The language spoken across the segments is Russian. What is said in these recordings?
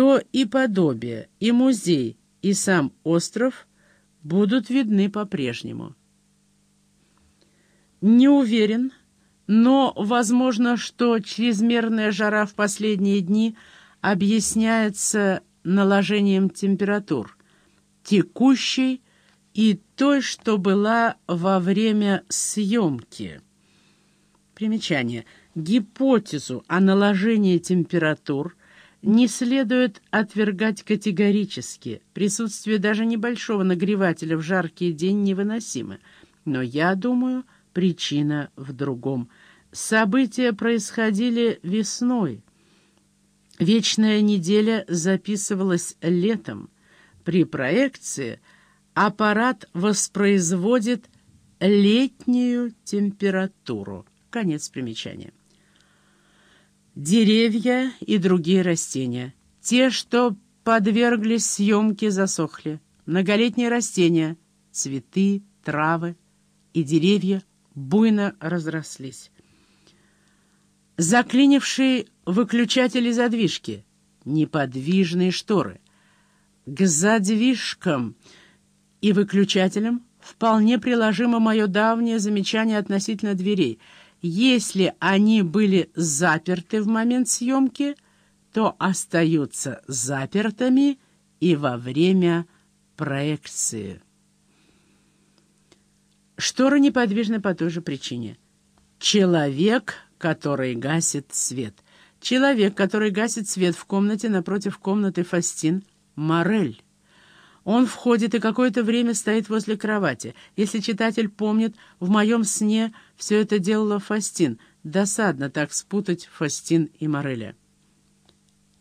то и подобие, и музей, и сам остров будут видны по-прежнему. Не уверен, но возможно, что чрезмерная жара в последние дни объясняется наложением температур, текущей и той, что была во время съемки. Примечание. Гипотезу о наложении температур не следует отвергать категорически. Присутствие даже небольшого нагревателя в жаркий день невыносимо. Но я думаю, причина в другом. События происходили весной. Вечная неделя записывалась летом. При проекции аппарат воспроизводит летнюю температуру. Конец примечания. Деревья и другие растения. Те, что подверглись съемке, засохли. Многолетние растения, цветы, травы и деревья буйно разрослись. Заклинившие выключатели задвижки, неподвижные шторы. К задвижкам и выключателям вполне приложимо мое давнее замечание относительно дверей. Если они были заперты в момент съемки, то остаются запертыми и во время проекции. Шторы неподвижны по той же причине. Человек, который гасит свет. Человек, который гасит свет в комнате напротив комнаты Фастин, Морель. Он входит и какое-то время стоит возле кровати. Если читатель помнит, в моем сне все это делала Фастин. Досадно так спутать Фастин и Мореля.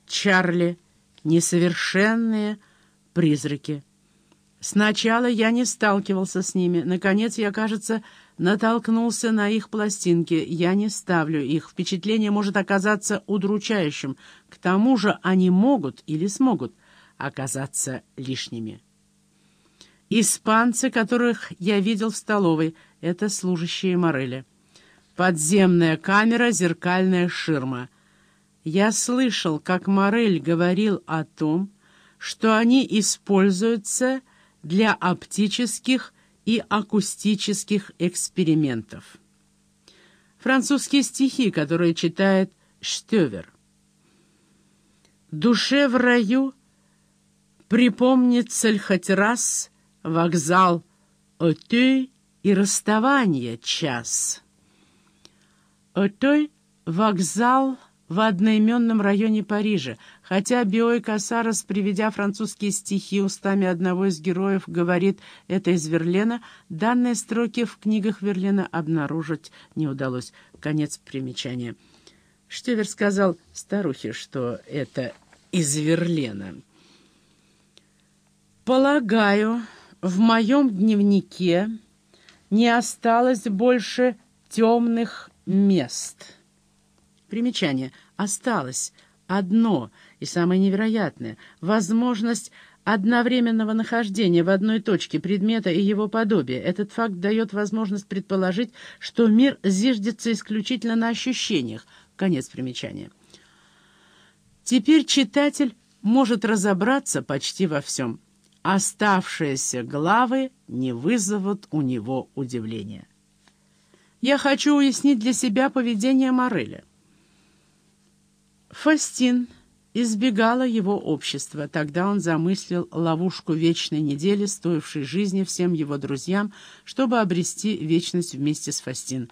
Чарли. Несовершенные призраки. Сначала я не сталкивался с ними. Наконец я, кажется, натолкнулся на их пластинки. Я не ставлю их. Впечатление может оказаться удручающим. К тому же они могут или смогут оказаться лишними. Испанцы, которых я видел в столовой, это служащие Мореля. Подземная камера, зеркальная ширма. Я слышал, как Морель говорил о том, что они используются для оптических и акустических экспериментов. Французские стихи, которые читает Штевер. «Душе в раю припомнится ль хоть раз вокзал Отей и расставание час». Отой — вокзал — в одноименном районе Парижа, хотя Биой Кассарос, приведя французские стихи устами одного из героев, говорит это из Верлена, данные строки в книгах Верлена обнаружить не удалось. Конец примечания. Штевер сказал старухе, что это из Верлена. «Полагаю, в моем дневнике не осталось больше темных мест». Примечание. Осталось одно и самое невероятное — возможность одновременного нахождения в одной точке предмета и его подобия. Этот факт дает возможность предположить, что мир зиждется исключительно на ощущениях. Конец примечания. Теперь читатель может разобраться почти во всем. Оставшиеся главы не вызовут у него удивления. Я хочу уяснить для себя поведение Мореля. Фастин избегала его общества. Тогда он замыслил ловушку вечной недели, стоившей жизни всем его друзьям, чтобы обрести вечность вместе с Фастин.